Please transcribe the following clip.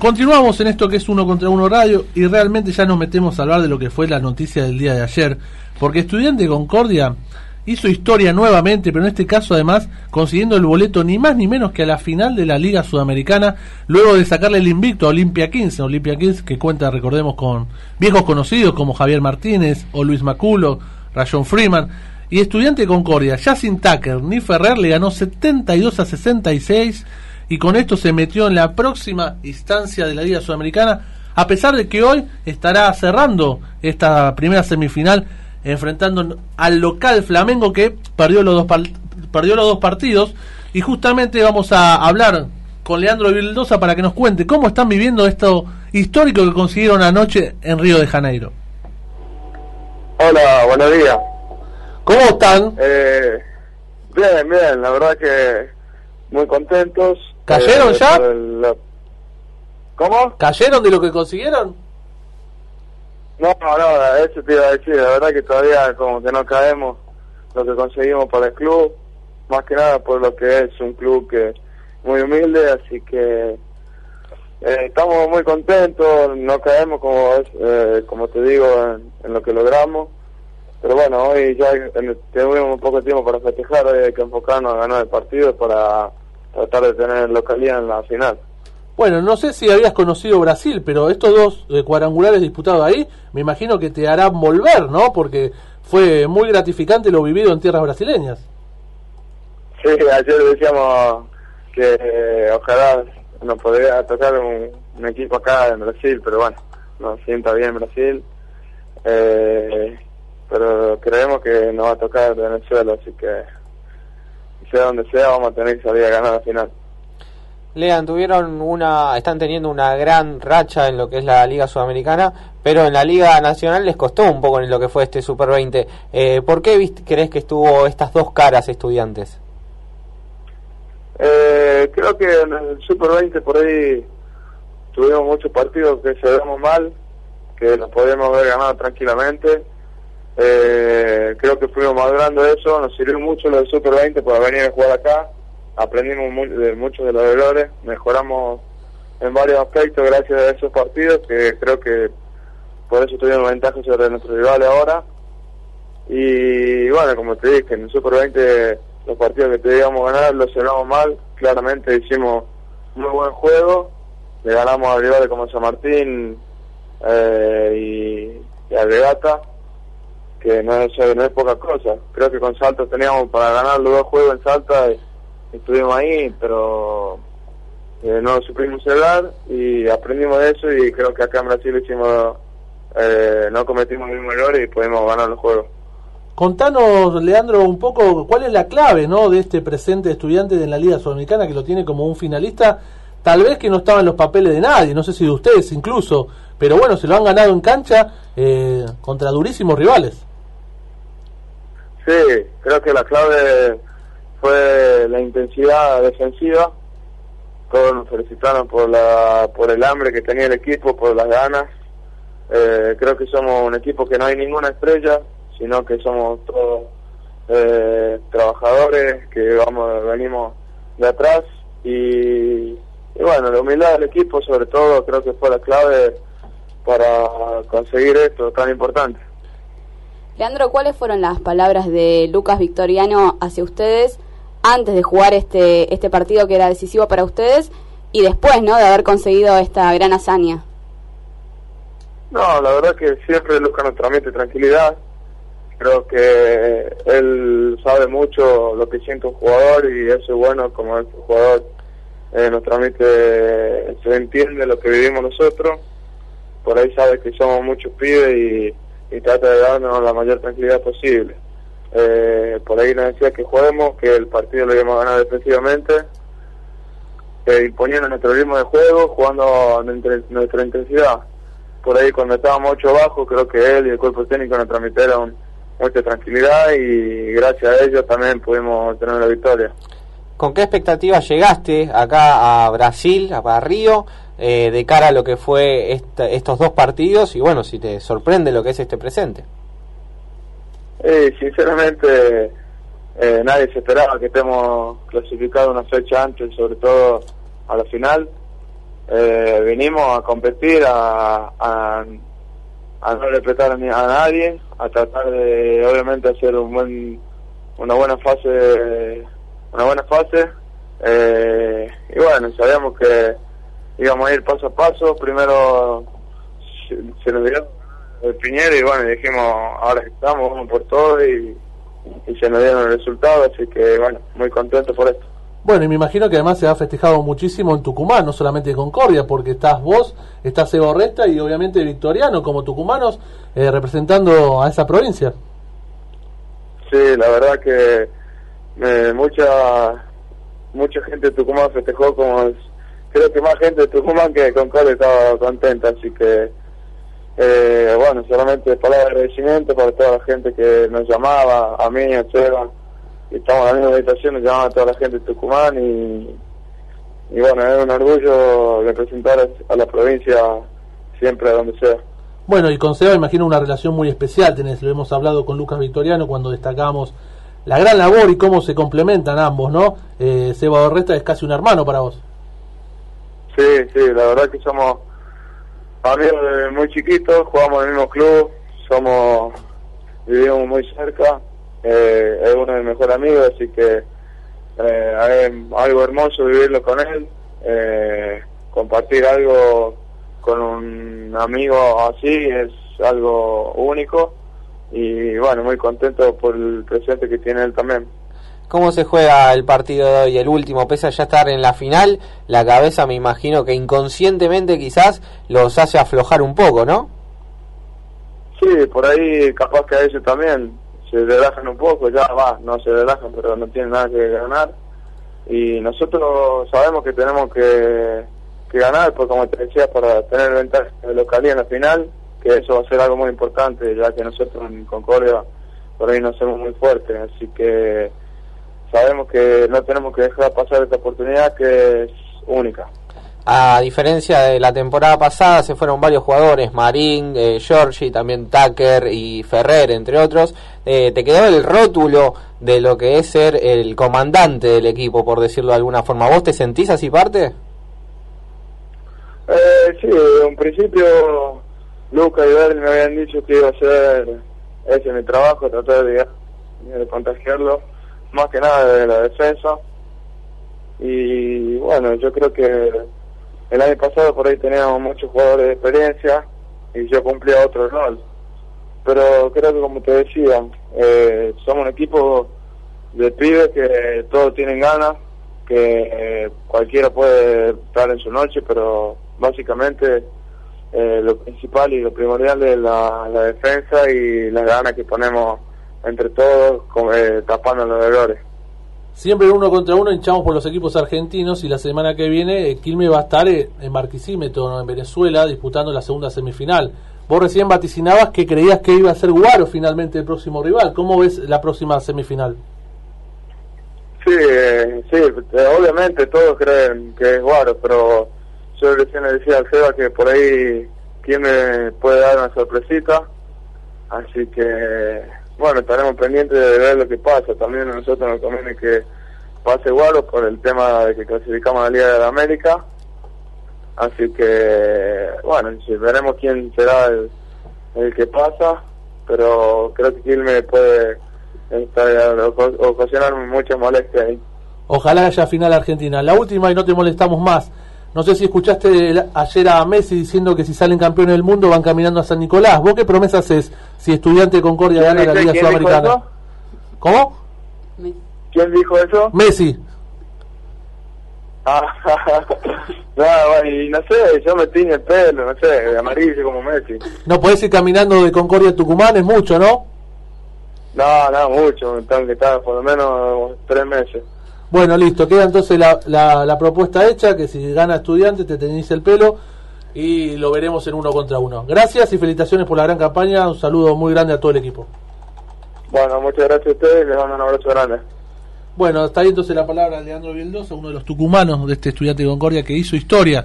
Continuamos en esto que es uno contra uno radio y realmente ya nos metemos a hablar de lo que fue la noticia del día de ayer, porque Estudiante Concordia hizo historia nuevamente, pero en este caso además consiguiendo el boleto ni más ni menos que a la final de la Liga Sudamericana, luego de sacarle el invicto a Olimpia 15, Olimpia 15 que cuenta, recordemos, con viejos conocidos como Javier Martínez o Luis Maculo, Rayón Freeman, y Estudiante Concordia, ya sin Tucker ni Ferrer, le ganó 72 a 66 y con esto se metió en la próxima instancia de la Liga Sudamericana, a pesar de que hoy estará cerrando esta primera semifinal enfrentando al local Flamengo que perdió los dos perdió los dos partidos y justamente vamos a hablar con Leandro Vildosa para que nos cuente cómo están viviendo esto histórico que consiguieron anoche en Río de Janeiro. Hola, buenos días. ¿Cómo están? Eh, bien, bien, la verdad que muy contentos. ¿Cayeron eh, ya? el- ¿Cómo? ¿Cayeron de lo que consiguieron? No, no, no, eso te iba a decir, la verdad que todavía como que no caemos lo que conseguimos para el club, más que nada por lo que es un club que muy humilde, así que eh, estamos muy contentos, no caemos como eh, como te digo en, en lo que logramos, pero bueno, hoy ya en- tenemos un poco de tiempo para festejar, hoy hay que enfocarnos a ganar el partido para tratar de tener localidad en la final. Bueno, no sé si habías conocido Brasil, pero estos dos eh, cuadrangulares disputados ahí, me imagino que te harán volver, ¿no? Porque fue muy gratificante lo vivido en tierras brasileñas. Sí, ayer decíamos que eh, ojalá nos podría tocar un, un equipo acá en Brasil, pero bueno, nos sienta bien Brasil. Eh, pero creemos que nos va a tocar Venezuela, así que sea donde sea, vamos a tener que salir a ganar la final. Lean, tuvieron una, están teniendo una gran racha en lo que es la Liga Sudamericana, pero en la Liga Nacional les costó un poco en lo que fue este Super 20. Eh, ¿Por qué viste- crees que estuvo estas dos caras estudiantes? Eh, creo que en el Super 20 por ahí tuvimos muchos partidos que se damos mal, que los podíamos haber ganado tranquilamente. Eh, creo que fuimos madurando eso, nos sirvió mucho lo del Super 20 para venir a jugar acá, aprendimos mu- de muchos de los errores, mejoramos en varios aspectos gracias a esos partidos, que creo que por eso tuvimos ventaja sobre nuestros rivales ahora. Y bueno, como te dije, en el Super 20 los partidos que te íbamos ganar los cerramos mal, claramente hicimos muy buen juego, le ganamos a rivales como San Martín eh, y, y a Regata, que no es, no es poca cosa. Creo que con Salta teníamos para ganar los dos juegos en Salta y estuvimos ahí, pero eh, no supimos cerrar y aprendimos de eso y creo que acá en Brasil hicimos, eh, no cometimos el mismo error y pudimos ganar los juegos. Contanos, Leandro, un poco cuál es la clave ¿no? de este presente estudiante de la Liga Sudamericana que lo tiene como un finalista. Tal vez que no estaba en los papeles de nadie, no sé si de ustedes incluso, pero bueno, se lo han ganado en cancha eh, contra durísimos rivales. Sí, creo que la clave fue la intensidad defensiva. Todos nos felicitaron por la por el hambre que tenía el equipo, por las ganas. Eh, creo que somos un equipo que no hay ninguna estrella, sino que somos todos eh, trabajadores que vamos venimos de atrás y, y bueno, la humildad del equipo sobre todo creo que fue la clave para conseguir esto tan importante. Leandro, ¿cuáles fueron las palabras de Lucas Victoriano hacia ustedes antes de jugar este, este partido que era decisivo para ustedes y después, ¿no? De haber conseguido esta gran hazaña. No, la verdad que siempre Lucas nos transmite tranquilidad. Creo que él sabe mucho lo que siente un jugador y eso es bueno, como el jugador eh, nos transmite, se entiende lo que vivimos nosotros. Por ahí sabe que somos muchos pibes y, y trata de darnos la mayor tranquilidad posible. Eh, por ahí nos decía que juguemos, que el partido lo íbamos a ganar defensivamente, eh, imponiendo nuestro ritmo de juego, jugando nuestra, intensidad por ahí cuando estábamos ocho abajo, creo que él y el cuerpo técnico nos transmitieron mucha tranquilidad y gracias a ellos también pudimos tener la victoria. ¿Con qué expectativas llegaste acá a Brasil, a Río, eh, de cara a lo que fue esta- estos dos partidos? Y bueno, si te sorprende lo que es este presente. Eh, sinceramente, nadie se esperaba que estemos clasificados una fecha antes, sobre todo a la final. eh, vinimos a competir, a, a, a no respetar a nadie, a tratar de obviamente hacer un buen, una buena fase, una buena fase. Eh, y bueno, sabíamos que íbamos a ir paso a paso. Primero se, se nos dio el Piñero y bueno, dijimos, ahora estamos, vamos por todo y, y se nos dieron el resultado, así que bueno, muy contento por esto. Bueno, y me imagino que además se ha festejado muchísimo en Tucumán, no solamente en Concordia, porque estás vos, estás Evo Resta y obviamente Victoriano como tucumanos eh, representando a esa provincia. Sí, la verdad que eh, mucha mucha gente de Tucumán festejó como creo que más gente de Tucumán que de Concordia estaba contenta, así que eh, bueno, solamente palabras de agradecimiento para toda la gente que nos llamaba, a mí, a Seba, estamos en la misma habitación, nos llamaba a toda la gente de Tucumán y, y bueno, es un orgullo representar a la provincia siempre a donde sea. Bueno, y con Seba imagino una relación muy especial, tenés, lo hemos hablado con Lucas Victoriano cuando destacamos la gran labor y cómo se complementan ambos, ¿no? Eh, Seba Orresta es casi un hermano para vos. Sí, sí, la verdad que somos amigos desde muy chiquitos, jugamos en el mismo club, somos vivimos muy cerca, eh, es uno de mis mejores amigos, así que eh, es algo hermoso vivirlo con él, eh, compartir algo con un amigo así es algo único y bueno, muy contento por el presente que tiene él también. ¿Cómo se juega el partido de hoy, el último? Pese a ya estar en la final, la cabeza me imagino que inconscientemente quizás los hace aflojar un poco, ¿no? Sí, por ahí capaz que a ellos también se relajan un poco, ya va, no se relajan, pero no tienen nada que ganar. Y nosotros sabemos que tenemos que, que ganar, porque como te decía, para tener ventaja de localidad en la final, que eso va a ser algo muy importante, ya que nosotros en Concordia por ahí no somos muy fuertes, así que sabemos que no tenemos que dejar pasar esta oportunidad que es única. A diferencia de la temporada pasada, se fueron varios jugadores, Marín, eh, Giorgi, también Tucker y Ferrer, entre otros. Eh, ¿Te quedó el rótulo de lo que es ser el comandante del equipo, por decirlo de alguna forma? ¿Vos te sentís así parte? Eh, sí, en un principio Luca y Bernie me habían dicho que iba a ser ese mi trabajo, tratar de, de contagiarlo, más que nada de la defensa. Y bueno, yo creo que el año pasado por ahí teníamos muchos jugadores de experiencia y yo cumplía otro rol. Pero creo que como te decía, eh, somos un equipo de pibes que todos tienen ganas, que eh, cualquiera puede estar en su noche, pero básicamente eh, lo principal y lo primordial es la, la defensa y las ganas que ponemos entre todos con- eh, tapando los errores. Siempre uno contra uno hinchamos por los equipos argentinos y la semana que viene eh, Quilmes va a estar eh, en Barquisimeto, ¿no? en Venezuela, disputando la segunda semifinal. Vos recién vaticinabas que creías que iba a ser Guaro finalmente el próximo rival. ¿Cómo ves la próxima semifinal? Sí, eh, sí, obviamente todos creen que es Guaro, pero yo recién le decía al Seba que por ahí quién me puede dar una sorpresita, así que bueno, estaremos pendientes de ver lo que pasa. También a nosotros nos conviene que pase Guaro por el tema de que clasificamos a la Liga de América, así que bueno, veremos quién será el, que pasa, pero creo que Quilmes puede estar, ocasionar mucha molestia ahí. Ojalá haya final Argentina. La última y no te molestamos más. No sé si escuchaste el- ayer a Messi diciendo que si salen campeones del mundo van caminando a San Nicolás. ¿Vos qué promesas es si Estudiante de Concordia gana la ¿Quién Liga Sudamericana? ¿Cómo? ¿Quién dijo eso? Messi. Ah, no, bueno, y no sé, yo me tiñe el pelo, no sé, de amarillo como Messi. No podés ir caminando de Concordia a Tucumán, es mucho, ¿no? No, no, mucho, tengo que estar por lo menos tres meses. Bueno, listo, queda entonces la, la, la propuesta hecha, que si gana estudiante te tenéis el pelo y lo veremos en uno contra uno. Gracias y felicitaciones por la gran campaña, un saludo muy grande a todo el equipo. Bueno, muchas gracias a ustedes y les mando un abrazo grande. Bueno, está ahí entonces la palabra de Leandro Vildosa, uno de los tucumanos de este estudiante de Concordia que hizo historia